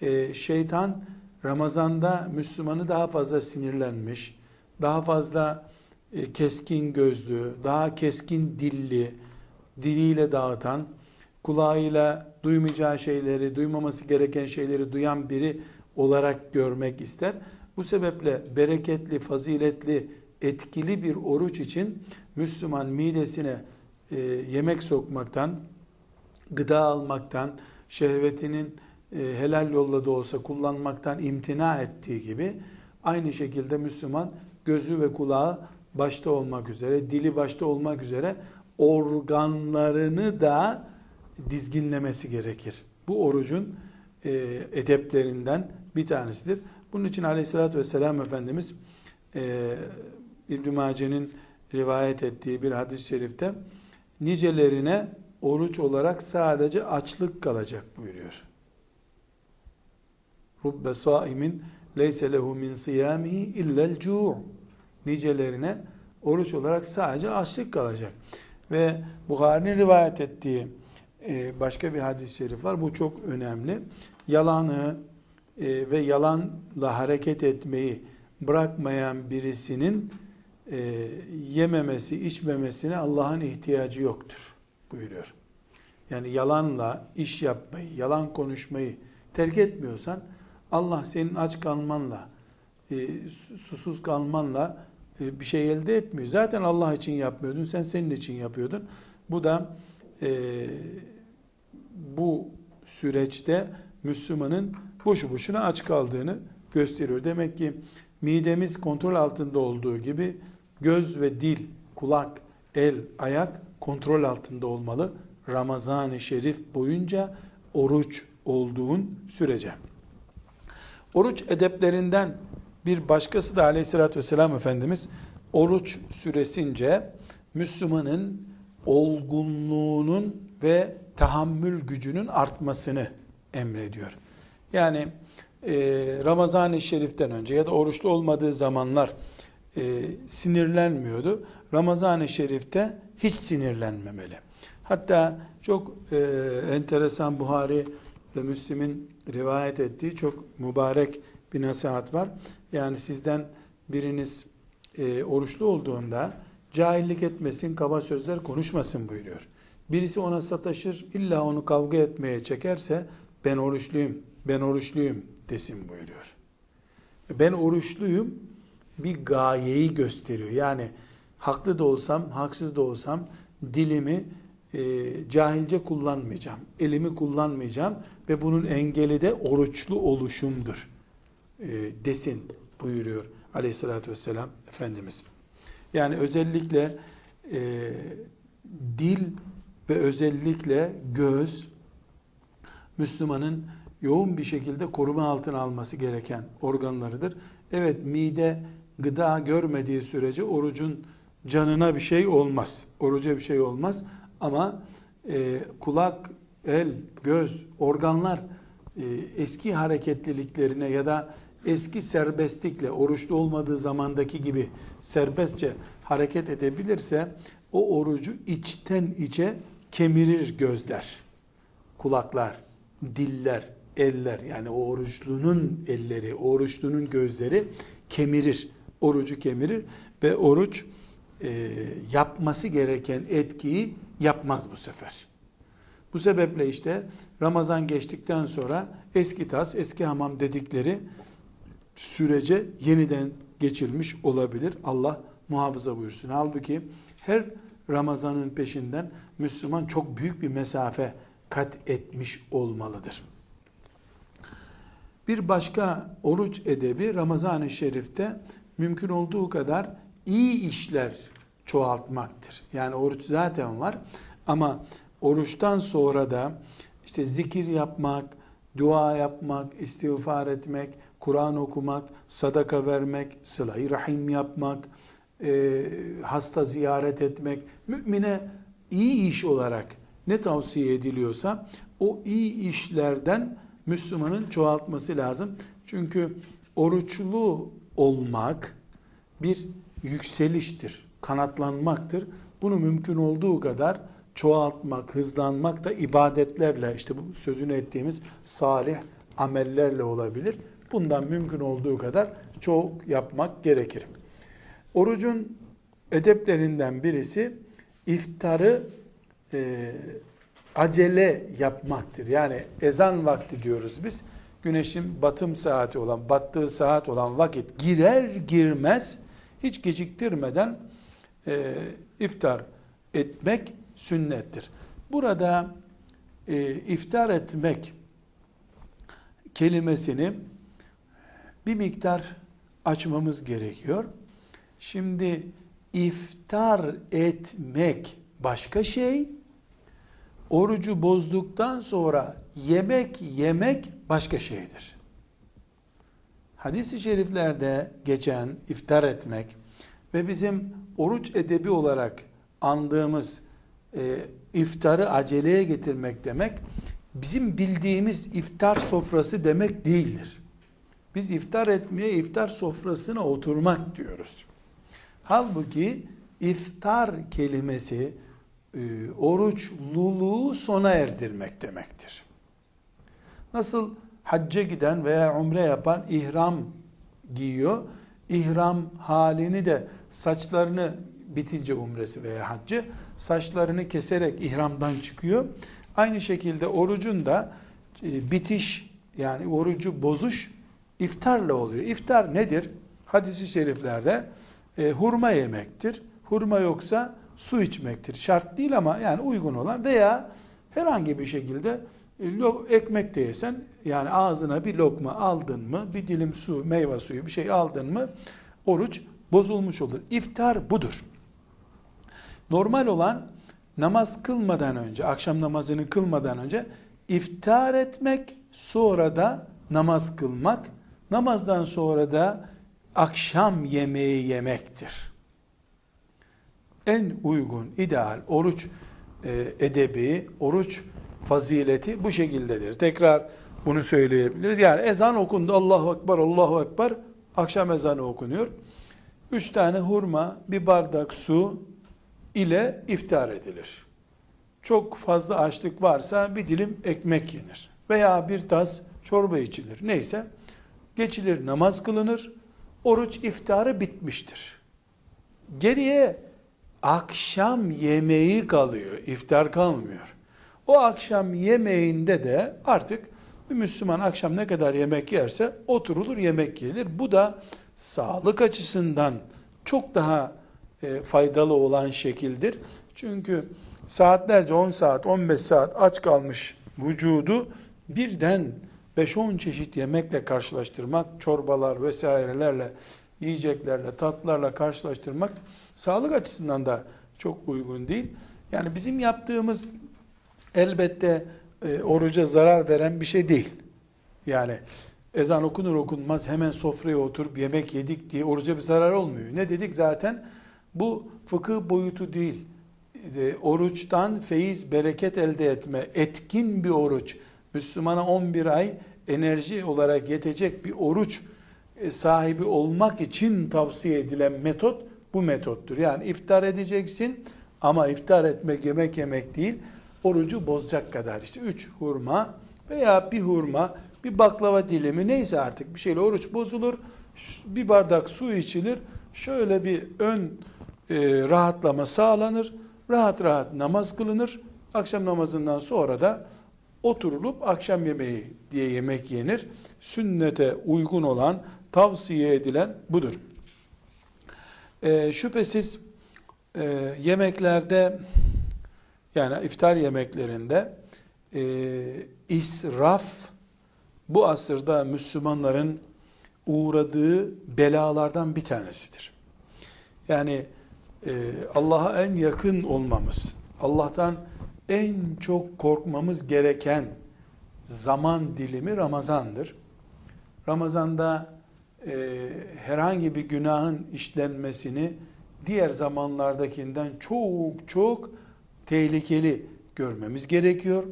e, şeytan Ramazan'da Müslümanı daha fazla sinirlenmiş, daha fazla e, keskin gözlü, daha keskin dilli, diliyle dağıtan, kulağıyla duymayacağı şeyleri, duymaması gereken şeyleri duyan biri olarak görmek ister. Bu sebeple bereketli, faziletli, etkili bir oruç için Müslüman midesine e, yemek sokmaktan, gıda almaktan, şehvetinin helal yolla da olsa kullanmaktan imtina ettiği gibi aynı şekilde Müslüman gözü ve kulağı başta olmak üzere, dili başta olmak üzere organlarını da dizginlemesi gerekir. Bu orucun e, edeplerinden bir tanesidir. Bunun için aleyhissalatü vesselam Efendimiz e, İbn-i Mace'nin rivayet ettiği bir hadis-i şerifte nicelerine oruç olarak sadece açlık kalacak buyuruyor. Rubbe saimin leyse lehu min siyamihi illel cu' nicelerine oruç olarak sadece açlık kalacak. Ve Bukhari'nin rivayet ettiği e, başka bir hadis-i şerif var. Bu çok önemli. Yalanı e, ve yalanla hareket etmeyi bırakmayan birisinin e, yememesi, içmemesine Allah'ın ihtiyacı yoktur buyuruyor. Yani yalanla iş yapmayı, yalan konuşmayı terk etmiyorsan Allah senin aç kalmanla, susuz kalmanla bir şey elde etmiyor. Zaten Allah için yapmıyordun, sen senin için yapıyordun. Bu da bu süreçte Müslümanın boşu boşuna aç kaldığını gösteriyor. Demek ki midemiz kontrol altında olduğu gibi göz ve dil, kulak, el, ayak kontrol altında olmalı. Ramazan-ı Şerif boyunca oruç olduğun sürece. Oruç edeplerinden bir başkası da aleyhissalatü vesselam Efendimiz oruç süresince Müslümanın olgunluğunun ve tahammül gücünün artmasını emrediyor. Yani e, Ramazan-ı Şerif'ten önce ya da oruçlu olmadığı zamanlar e, sinirlenmiyordu. Ramazan-ı Şerif'te hiç sinirlenmemeli. Hatta çok e, enteresan Buhari ve Müslim'in rivayet ettiği çok mübarek bir nasihat var. Yani sizden biriniz e, oruçlu olduğunda cahillik etmesin, kaba sözler konuşmasın buyuruyor. Birisi ona sataşır, illa onu kavga etmeye çekerse ben oruçluyum, ben oruçluyum desin buyuruyor. Ben oruçluyum bir gayeyi gösteriyor. Yani haklı da olsam, haksız da olsam dilimi e, cahilce kullanmayacağım. Elimi kullanmayacağım ve bunun engeli de oruçlu oluşumdur e, desin buyuruyor aleyhissalatü vesselam Efendimiz. Yani özellikle e, dil ve özellikle göz Müslümanın yoğun bir şekilde koruma altına alması gereken organlarıdır. Evet mide gıda görmediği sürece orucun canına bir şey olmaz. Oruca bir şey olmaz ama e, kulak, el, göz, organlar e, eski hareketliliklerine ya da eski serbestlikle oruçlu olmadığı zamandaki gibi serbestçe hareket edebilirse o orucu içten içe kemirir gözler, kulaklar, diller, eller. Yani o oruçlunun elleri, oruçlunun gözleri kemirir, orucu kemirir ve oruç e, yapması gereken etkiyi yapmaz bu sefer. Bu sebeple işte Ramazan geçtikten sonra eski tas, eski hamam dedikleri sürece yeniden geçilmiş olabilir. Allah muhafaza buyursun. Halbuki her Ramazan'ın peşinden Müslüman çok büyük bir mesafe kat etmiş olmalıdır. Bir başka oruç edebi Ramazan-ı Şerif'te mümkün olduğu kadar iyi işler çoğaltmaktır. Yani oruç zaten var ama oruçtan sonra da işte zikir yapmak, dua yapmak, istiğfar etmek, Kur'an okumak, sadaka vermek, sıla rahim yapmak, e, hasta ziyaret etmek, mümine iyi iş olarak ne tavsiye ediliyorsa o iyi işlerden Müslümanın çoğaltması lazım. Çünkü oruçlu olmak bir yükseliştir, kanatlanmaktır. Bunu mümkün olduğu kadar çoğaltmak, hızlanmak da ibadetlerle işte bu sözünü ettiğimiz salih amellerle olabilir. Bundan mümkün olduğu kadar çok yapmak gerekir. Orucun edeplerinden birisi iftarı e, acele yapmaktır. Yani ezan vakti diyoruz biz. Güneşin batım saati olan, battığı saat olan vakit girer girmez hiç geciktirmeden e, iftar etmek sünnettir. Burada e, iftar etmek kelimesini bir miktar açmamız gerekiyor. Şimdi iftar etmek başka şey, orucu bozduktan sonra yemek yemek başka şeydir. Hadis-i şeriflerde geçen iftar etmek ve bizim oruç edebi olarak andığımız e, iftarı aceleye getirmek demek bizim bildiğimiz iftar sofrası demek değildir. Biz iftar etmeye iftar sofrasına oturmak diyoruz. Halbuki iftar kelimesi e, oruçluluğu sona erdirmek demektir. Nasıl hacca giden veya umre yapan ihram giyiyor. İhram halini de saçlarını bitince umresi veya haccı saçlarını keserek ihramdan çıkıyor. Aynı şekilde orucun da e, bitiş yani orucu bozuş iftarla oluyor. İftar nedir? Hadis-i şeriflerde e, hurma yemektir. Hurma yoksa su içmektir. Şart değil ama yani uygun olan veya herhangi bir şekilde e, ekmek de yesen yani ağzına bir lokma aldın mı, bir dilim su, meyve suyu bir şey aldın mı oruç bozulmuş olur. İftar budur. Normal olan namaz kılmadan önce, akşam namazını kılmadan önce iftar etmek, sonra da namaz kılmak, namazdan sonra da akşam yemeği yemektir. En uygun, ideal oruç e, edebi, oruç fazileti bu şekildedir. Tekrar bunu söyleyebiliriz. Yani ezan okundu. Allahu Ekber, Allahu Ekber. Akşam ezanı okunuyor. Üç tane hurma, bir bardak su ile iftar edilir. Çok fazla açlık varsa bir dilim ekmek yenir. Veya bir tas çorba içilir. Neyse geçilir namaz kılınır. Oruç iftarı bitmiştir. Geriye akşam yemeği kalıyor. iftar kalmıyor. O akşam yemeğinde de artık bir Müslüman akşam ne kadar yemek yerse oturulur yemek gelir. Bu da sağlık açısından çok daha e, faydalı olan şekildir. Çünkü saatlerce 10 saat 15 saat aç kalmış vücudu birden 5-10 çeşit yemekle karşılaştırmak, çorbalar vesairelerle, yiyeceklerle, tatlarla karşılaştırmak sağlık açısından da çok uygun değil. Yani bizim yaptığımız elbette e, oruca zarar veren bir şey değil. Yani ezan okunur okunmaz hemen sofraya oturup yemek yedik diye oruca bir zarar olmuyor. Ne dedik zaten? Bu fıkıh boyutu değil. E, oruçtan feyiz, bereket elde etme, etkin bir oruç. Müslümana 11 ay enerji olarak yetecek bir oruç e, sahibi olmak için tavsiye edilen metot bu metottur. Yani iftar edeceksin ama iftar etmek yemek yemek değil orucu bozacak kadar işte üç hurma veya bir hurma bir baklava dilimi neyse artık bir şeyle oruç bozulur. Bir bardak su içilir. Şöyle bir ön e, rahatlama sağlanır. Rahat rahat namaz kılınır. Akşam namazından sonra da oturulup akşam yemeği diye yemek yenir. Sünnete uygun olan tavsiye edilen budur. E, şüphesiz e, yemeklerde yani iftar yemeklerinde e, israf bu asırda Müslümanların uğradığı belalardan bir tanesidir. Yani e, Allah'a en yakın olmamız, Allah'tan en çok korkmamız gereken zaman dilimi Ramazan'dır. Ramazan'da e, herhangi bir günahın işlenmesini diğer zamanlardakinden çok çok tehlikeli görmemiz gerekiyor.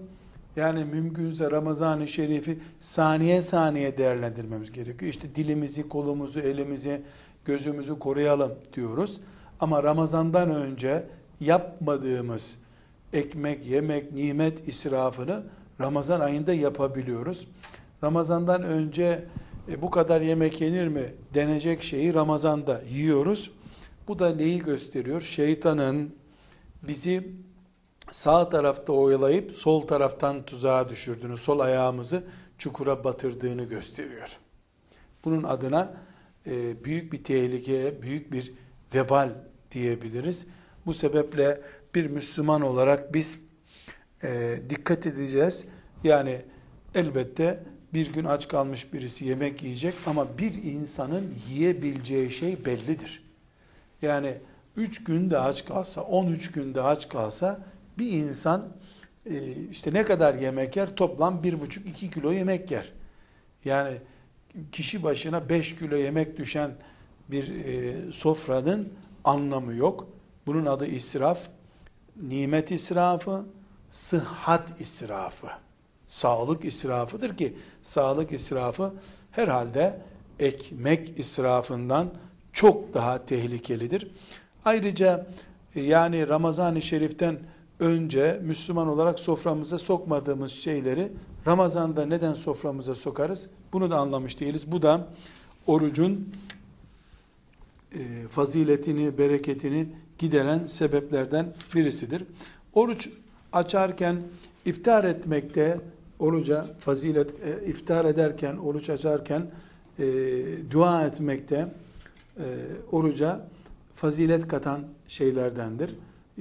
Yani mümkünse Ramazan-ı Şerif'i saniye saniye değerlendirmemiz gerekiyor. İşte dilimizi, kolumuzu, elimizi, gözümüzü koruyalım diyoruz. Ama Ramazan'dan önce yapmadığımız ekmek, yemek, nimet israfını Ramazan ayında yapabiliyoruz. Ramazan'dan önce e, bu kadar yemek yenir mi denecek şeyi Ramazan'da yiyoruz. Bu da neyi gösteriyor? Şeytanın bizi sağ tarafta oyalayıp sol taraftan tuzağa düşürdüğünü, sol ayağımızı çukura batırdığını gösteriyor. Bunun adına e, büyük bir tehlikeye, büyük bir vebal diyebiliriz. Bu sebeple bir Müslüman olarak biz e, dikkat edeceğiz. Yani elbette bir gün aç kalmış birisi yemek yiyecek ama bir insanın yiyebileceği şey bellidir. Yani 3 günde aç kalsa, 13 günde aç kalsa bir insan e, işte ne kadar yemek yer? Toplam 1,5-2 kilo yemek yer. Yani kişi başına 5 kilo yemek düşen bir e, sofranın anlamı yok. Bunun adı israf. Nimet israfı, sıhhat israfı sağlık israfıdır ki sağlık israfı herhalde ekmek israfından çok daha tehlikelidir. Ayrıca e, yani Ramazan-ı Şerif'ten önce Müslüman olarak soframıza sokmadığımız şeyleri Ramazan'da neden soframıza sokarız? Bunu da anlamış değiliz. Bu da orucun e, faziletini, bereketini gideren sebeplerden birisidir. Oruç açarken iftar etmekte oruca fazilet e, iftar ederken, oruç açarken e, dua etmekte e, oruca fazilet katan şeylerdendir.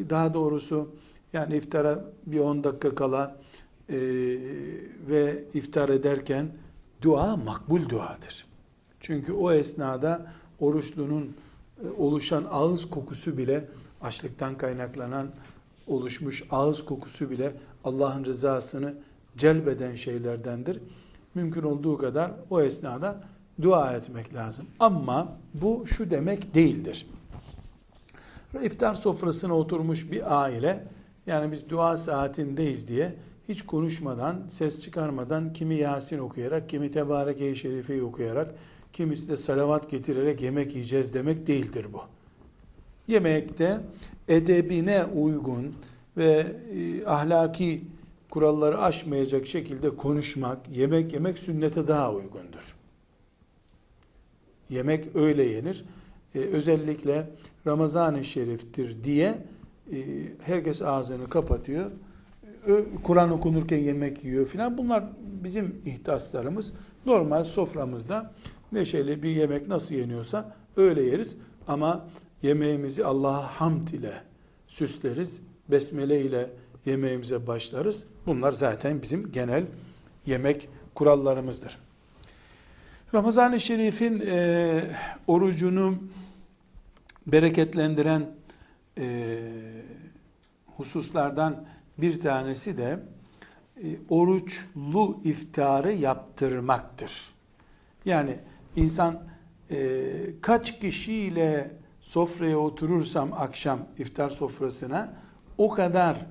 Daha doğrusu yani iftara bir 10 dakika kala e, ve iftar ederken dua makbul duadır. Çünkü o esnada oruçlunun e, oluşan ağız kokusu bile açlıktan kaynaklanan oluşmuş ağız kokusu bile Allah'ın rızasını celbeden şeylerdendir. Mümkün olduğu kadar o esnada dua etmek lazım. Ama bu şu demek değildir. İftar sofrasına oturmuş bir aile, yani biz dua saatindeyiz diye hiç konuşmadan, ses çıkarmadan kimi Yasin okuyarak, kimi Tebareke-i Şerife'yi okuyarak, kimisi de salavat getirerek yemek yiyeceğiz demek değildir bu. Yemekte edebine uygun ve e, ahlaki kuralları aşmayacak şekilde konuşmak, yemek yemek sünnete daha uygundur. Yemek öyle yenir. Ee, özellikle Ramazan-ı Şerif'tir diye e, herkes ağzını kapatıyor. Kur'an okunurken yemek yiyor filan. Bunlar bizim ihtaslarımız. Normal soframızda neşeli bir yemek nasıl yeniyorsa öyle yeriz. Ama yemeğimizi Allah'a hamd ile süsleriz. Besmele ile yemeğimize başlarız. Bunlar zaten bizim genel yemek kurallarımızdır. Ramazan-ı Şerif'in e, orucunu bereketlendiren e, hususlardan bir tanesi de e, oruçlu iftarı yaptırmaktır. Yani insan e, kaç kişiyle sofraya oturursam akşam iftar sofrasına o kadar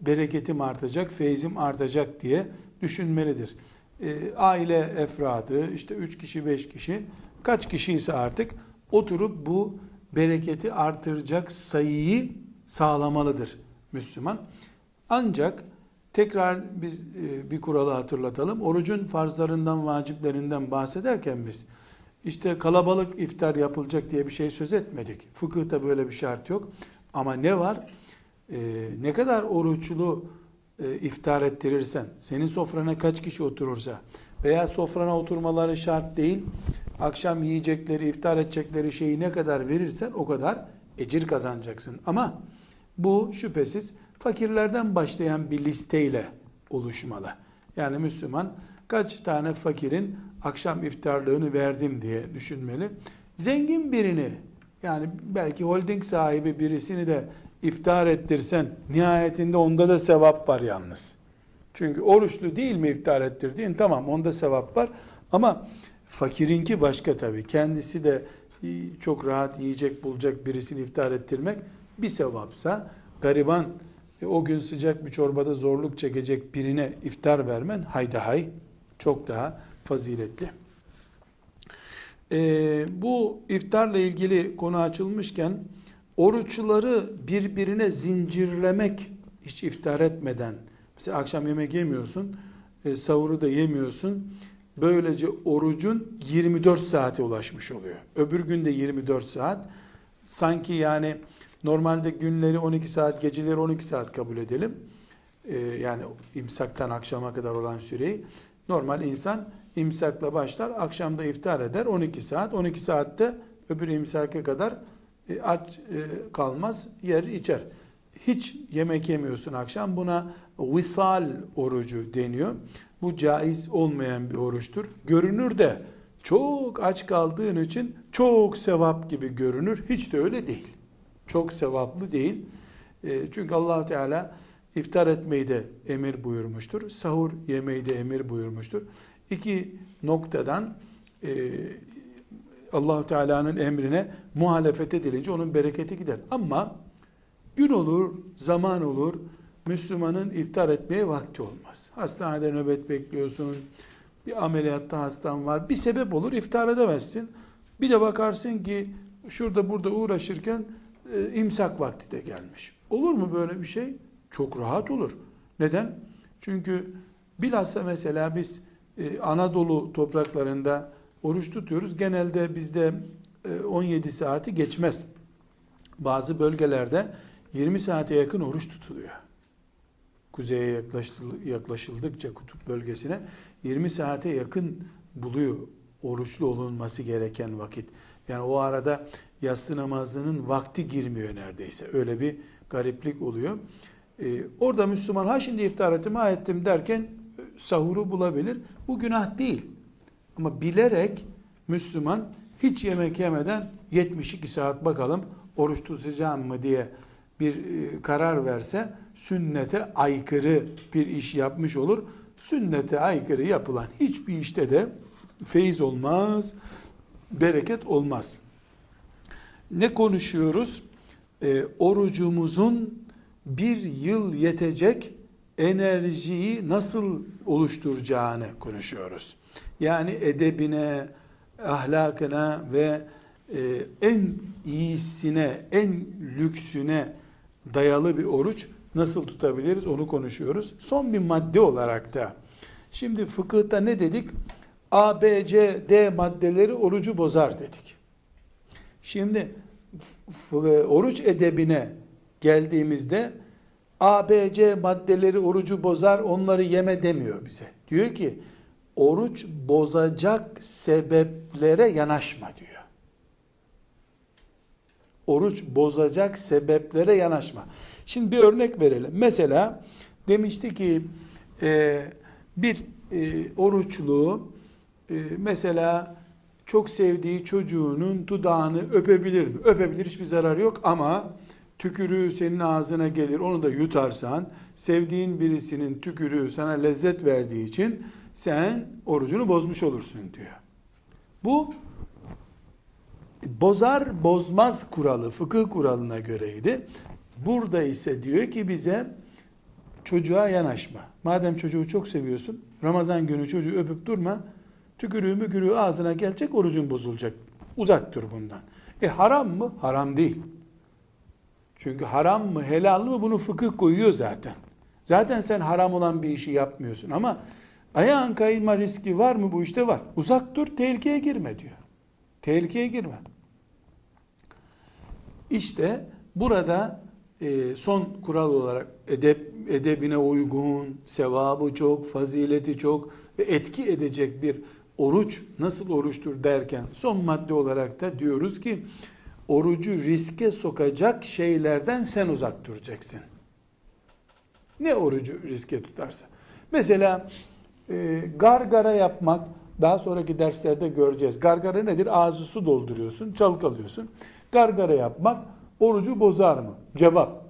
bereketim artacak, feyzim artacak diye düşünmelidir. E, aile efradı, işte üç kişi, beş kişi, kaç kişi ise artık oturup bu bereketi artıracak sayıyı sağlamalıdır Müslüman. Ancak tekrar biz e, bir kuralı hatırlatalım. Orucun farzlarından, vaciplerinden bahsederken biz işte kalabalık iftar yapılacak diye bir şey söz etmedik. Fıkıhta böyle bir şart yok. Ama ne var? Ee, ne kadar oruçlu e, iftar ettirirsen, senin sofrana kaç kişi oturursa veya sofrana oturmaları şart değil, akşam yiyecekleri, iftar edecekleri şeyi ne kadar verirsen o kadar ecir kazanacaksın. Ama bu şüphesiz fakirlerden başlayan bir listeyle oluşmalı. Yani Müslüman kaç tane fakirin akşam iftarlığını verdim diye düşünmeli. Zengin birini yani belki holding sahibi birisini de iftar ettirsen nihayetinde onda da sevap var yalnız. Çünkü oruçlu değil mi iftar ettirdiğin tamam onda sevap var ama fakirinki başka tabii. Kendisi de çok rahat yiyecek bulacak birisini iftar ettirmek bir sevapsa gariban e, o gün sıcak bir çorbada zorluk çekecek birine iftar vermen hayda hay çok daha faziletli. Ee, bu iftarla ilgili konu açılmışken oruçları birbirine zincirlemek hiç iftar etmeden mesela akşam yemek yemiyorsun e, sahuru da yemiyorsun böylece orucun 24 saate ulaşmış oluyor. Öbür günde 24 saat sanki yani normalde günleri 12 saat geceleri 12 saat kabul edelim. Ee, yani imsaktan akşama kadar olan süreyi normal insan imsakla başlar akşamda iftar eder 12 saat 12 saatte öbür imsaka kadar e, aç e, kalmaz, yer içer. Hiç yemek yemiyorsun akşam. Buna visal orucu deniyor. Bu caiz olmayan bir oruçtur. Görünür de çok aç kaldığın için çok sevap gibi görünür. Hiç de öyle değil. Çok sevaplı değil. E, çünkü allah Teala iftar etmeyi de emir buyurmuştur. Sahur yemeyi de emir buyurmuştur. İki noktadan Allahu Teala'nın emrine muhalefet edilince onun bereketi gider. Ama gün olur, zaman olur, Müslümanın iftar etmeye vakti olmaz. Hastanede nöbet bekliyorsun, bir ameliyatta hastan var, bir sebep olur iftar edemezsin. Bir de bakarsın ki şurada burada uğraşırken e, imsak vakti de gelmiş. Olur mu böyle bir şey? Çok rahat olur. Neden? Çünkü bilhassa mesela biz e, Anadolu topraklarında oruç tutuyoruz. Genelde bizde 17 e, saati geçmez. Bazı bölgelerde 20 saate yakın oruç tutuluyor. Kuzeye yaklaşıldıkça kutup bölgesine 20 saate yakın buluyor oruçlu olunması gereken vakit. Yani o arada yatsı namazının vakti girmiyor neredeyse. Öyle bir gariplik oluyor. Ee, orada Müslüman ha şimdi iftar ettim ha ettim derken e, sahuru bulabilir. Bu günah değil. Ama bilerek Müslüman hiç yemek yemeden 72 saat bakalım oruç tutacağım mı diye bir e, karar verse sünnete aykırı bir iş yapmış olur. Sünnete aykırı yapılan hiçbir işte de feyiz olmaz, bereket olmaz. Ne konuşuyoruz? E, orucumuzun bir yıl yetecek enerjiyi nasıl oluşturacağını konuşuyoruz yani edebine, ahlakına ve e, en iyisine, en lüksüne dayalı bir oruç nasıl tutabiliriz onu konuşuyoruz. Son bir madde olarak da şimdi fıkıhta ne dedik? A, B, C, D maddeleri orucu bozar dedik. Şimdi oruç edebine geldiğimizde A, B, C maddeleri orucu bozar onları yeme demiyor bize. Diyor ki oruç bozacak sebeplere yanaşma diyor. Oruç bozacak sebeplere yanaşma. Şimdi bir örnek verelim. Mesela demişti ki e, bir e, oruçlu e, mesela çok sevdiği çocuğunun dudağını öpebilir mi? Öpebilir hiçbir zarar yok ama tükürüğü senin ağzına gelir onu da yutarsan sevdiğin birisinin tükürüğü sana lezzet verdiği için sen orucunu bozmuş olursun diyor. Bu bozar bozmaz kuralı fıkıh kuralına göreydi. Burada ise diyor ki bize çocuğa yanaşma. Madem çocuğu çok seviyorsun Ramazan günü çocuğu öpüp durma. Tükürüğü mükürüğü ağzına gelecek orucun bozulacak. Uzak dur bundan. E haram mı? Haram değil. Çünkü haram mı helal mı bunu fıkıh koyuyor zaten. Zaten sen haram olan bir işi yapmıyorsun ama ayağın kayma riski var mı bu işte var. Uzak dur tehlikeye girme diyor. Tehlikeye girme. İşte burada e, son kural olarak edep edebine uygun, sevabı çok, fazileti çok ve etki edecek bir oruç nasıl oruçtur derken son madde olarak da diyoruz ki orucu riske sokacak şeylerden sen uzak duracaksın. Ne orucu riske tutarsa. Mesela e, gargara yapmak daha sonraki derslerde göreceğiz. Gargara nedir? Ağzı su dolduruyorsun, çalkalıyorsun. Gargara yapmak orucu bozar mı? Cevap.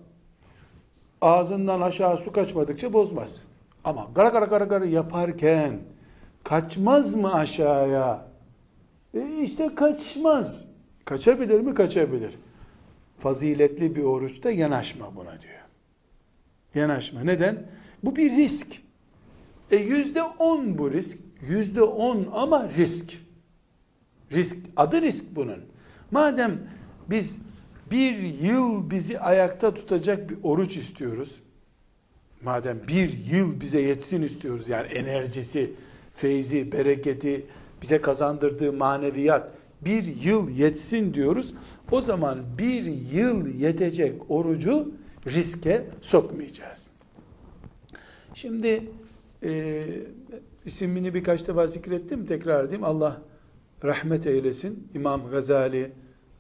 Ağzından aşağı su kaçmadıkça bozmaz. Ama gara gara gara gara yaparken kaçmaz mı aşağıya? E işte kaçmaz. Kaçabilir mi? Kaçabilir. Faziletli bir oruçta yanaşma buna diyor. Yanaşma. Neden? Bu bir risk. E yüzde on bu risk. Yüzde on ama risk. Risk. Adı risk bunun. Madem biz bir yıl bizi ayakta tutacak bir oruç istiyoruz. Madem bir yıl bize yetsin istiyoruz yani enerjisi, feyzi, bereketi, bize kazandırdığı maneviyat bir yıl yetsin diyoruz. O zaman bir yıl yetecek orucu riske sokmayacağız. Şimdi e, isimini birkaç defa zikrettim tekrar edeyim. Allah rahmet eylesin. İmam Gazali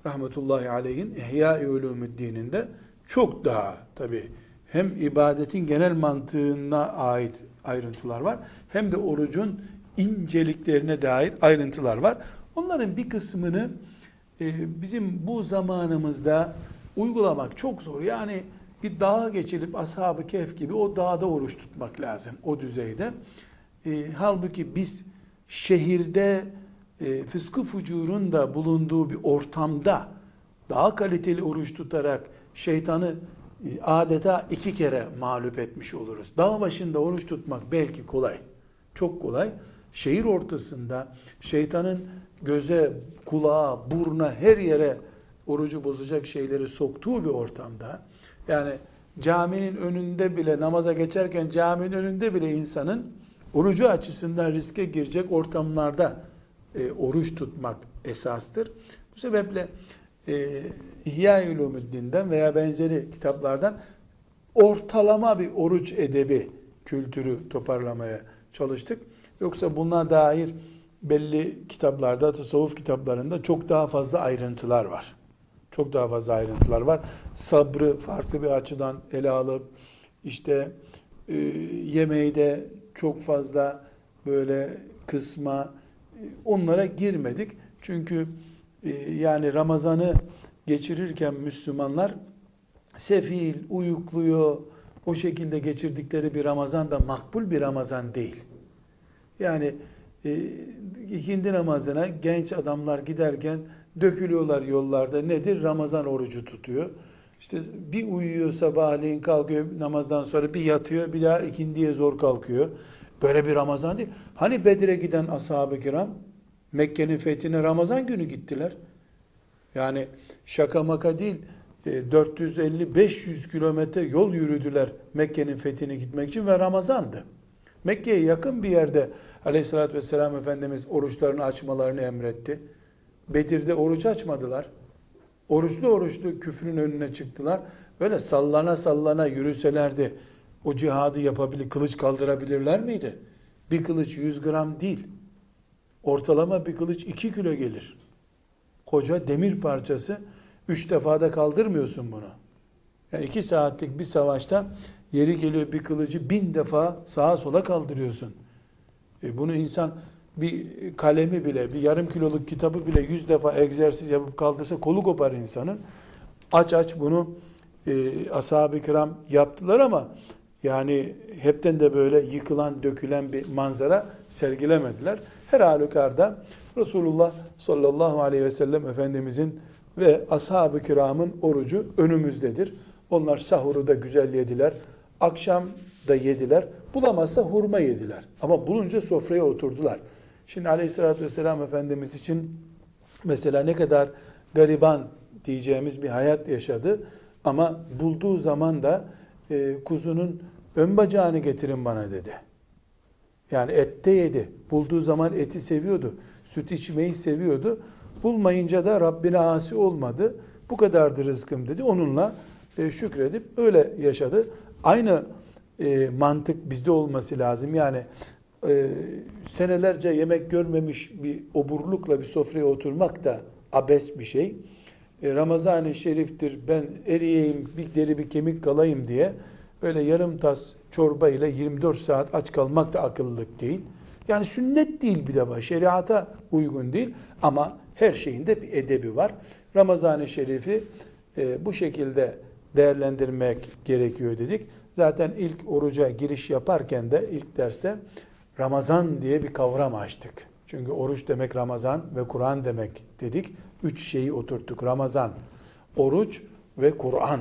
rahmetullahi aleyhin İhya-i Ulumuddin'inde çok daha tabi hem ibadetin genel mantığına ait ayrıntılar var hem de orucun inceliklerine dair ayrıntılar var. Onların bir kısmını e, bizim bu zamanımızda uygulamak çok zor. Yani bir dağa geçilip ashab-ı kehf gibi o dağda oruç tutmak lazım o düzeyde. E, halbuki biz şehirde e, fıskı fucurun da bulunduğu bir ortamda daha kaliteli oruç tutarak şeytanı e, adeta iki kere mağlup etmiş oluruz. Dağ başında oruç tutmak belki kolay, çok kolay. Şehir ortasında şeytanın göze, kulağa, buruna, her yere orucu bozacak şeyleri soktuğu bir ortamda, yani caminin önünde bile, namaza geçerken caminin önünde bile insanın orucu açısından riske girecek ortamlarda e, oruç tutmak esastır. Bu sebeple e, İhya-i Ulumuddin'den veya benzeri kitaplardan ortalama bir oruç edebi kültürü toparlamaya çalıştık. Yoksa buna dair belli kitaplarda, tasavvuf kitaplarında çok daha fazla ayrıntılar var. Çok daha fazla ayrıntılar var. Sabrı farklı bir açıdan ele alıp işte e, yemeği de çok fazla böyle kısma onlara girmedik. Çünkü e, yani Ramazan'ı geçirirken Müslümanlar sefil, uyukluyor, o şekilde geçirdikleri bir Ramazan da makbul bir Ramazan değil. Yani e, ikindi namazına genç adamlar giderken dökülüyorlar yollarda. Nedir? Ramazan orucu tutuyor. İşte bir uyuyor sabahleyin kalkıyor namazdan sonra bir yatıyor bir daha ikindiye zor kalkıyor. Böyle bir Ramazan değil. Hani Bedir'e giden ashab-ı kiram Mekke'nin fethine Ramazan günü gittiler. Yani şaka maka değil. e, 450-500 kilometre yol yürüdüler Mekke'nin fethine gitmek için ve Ramazan'dı. Mekke'ye yakın bir yerde aleyhissalatü vesselam Efendimiz oruçlarını açmalarını emretti. Bedir'de oruç açmadılar. Oruçlu oruçlu küfrün önüne çıktılar. Öyle sallana sallana yürüselerdi o cihadı yapabilir, kılıç kaldırabilirler miydi? Bir kılıç 100 gram değil. Ortalama bir kılıç 2 kilo gelir. Koca demir parçası 3 defada kaldırmıyorsun bunu. Yani 2 saatlik bir savaşta yeri geliyor bir kılıcı bin defa sağa sola kaldırıyorsun. E bunu insan bir kalemi bile, bir yarım kiloluk kitabı bile yüz defa egzersiz yapıp kaldırsa kolu kopar insanın. Aç aç bunu e, ashab-ı kiram yaptılar ama yani hepten de böyle yıkılan, dökülen bir manzara sergilemediler. Her halükarda Resulullah sallallahu aleyhi ve sellem Efendimizin ve ashab-ı kiramın orucu önümüzdedir. Onlar sahuru da güzel yediler. Akşam da yediler. Bulamazsa hurma yediler. Ama bulunca sofraya oturdular. Şimdi aleyhissalatü vesselam Efendimiz için mesela ne kadar gariban diyeceğimiz bir hayat yaşadı. Ama bulduğu zaman da e, kuzunun ön bacağını getirin bana dedi. Yani ette yedi. Bulduğu zaman eti seviyordu. Süt içmeyi seviyordu. Bulmayınca da Rabbine asi olmadı. Bu kadardı rızkım dedi. Onunla e, şükredip öyle yaşadı. Aynı e, mantık bizde olması lazım. Yani e, senelerce yemek görmemiş bir oburlukla bir sofraya oturmak da abes bir şey. E, Ramazan-ı Şerif'tir ben eriyeyim bir deri bir kemik kalayım diye öyle yarım tas çorba ile 24 saat aç kalmak da akıllılık değil. Yani sünnet değil bir defa şeriata uygun değil ama her şeyin de bir edebi var. Ramazan-ı Şerif'i e, bu şekilde değerlendirmek gerekiyor dedik. Zaten ilk oruca giriş yaparken de ilk derste Ramazan diye bir kavram açtık. Çünkü oruç demek Ramazan ve Kur'an demek dedik. Üç şeyi oturttuk. Ramazan, oruç ve Kur'an.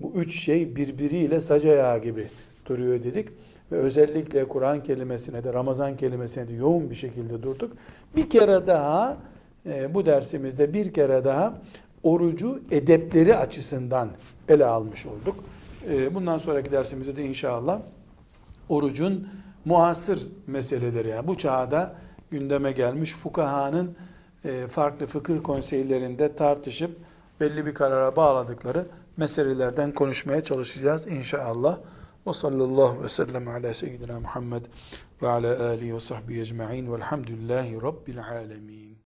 Bu üç şey birbiriyle sac ayağı gibi duruyor dedik. Ve özellikle Kur'an kelimesine de Ramazan kelimesine de yoğun bir şekilde durduk. Bir kere daha e, bu dersimizde bir kere daha orucu edepleri açısından ele almış olduk. E, bundan sonraki dersimizde de inşallah orucun muasır meseleleri yani bu çağda gündeme gelmiş fukahanın e, farklı fıkıh konseylerinde tartışıp belli bir karara bağladıkları meselelerden konuşmaya çalışacağız inşallah. Ve sallallahu ve sellem ala seyyidina Muhammed ve ala alihi ve sahbihi ecma'in velhamdülillahi rabbil alemin.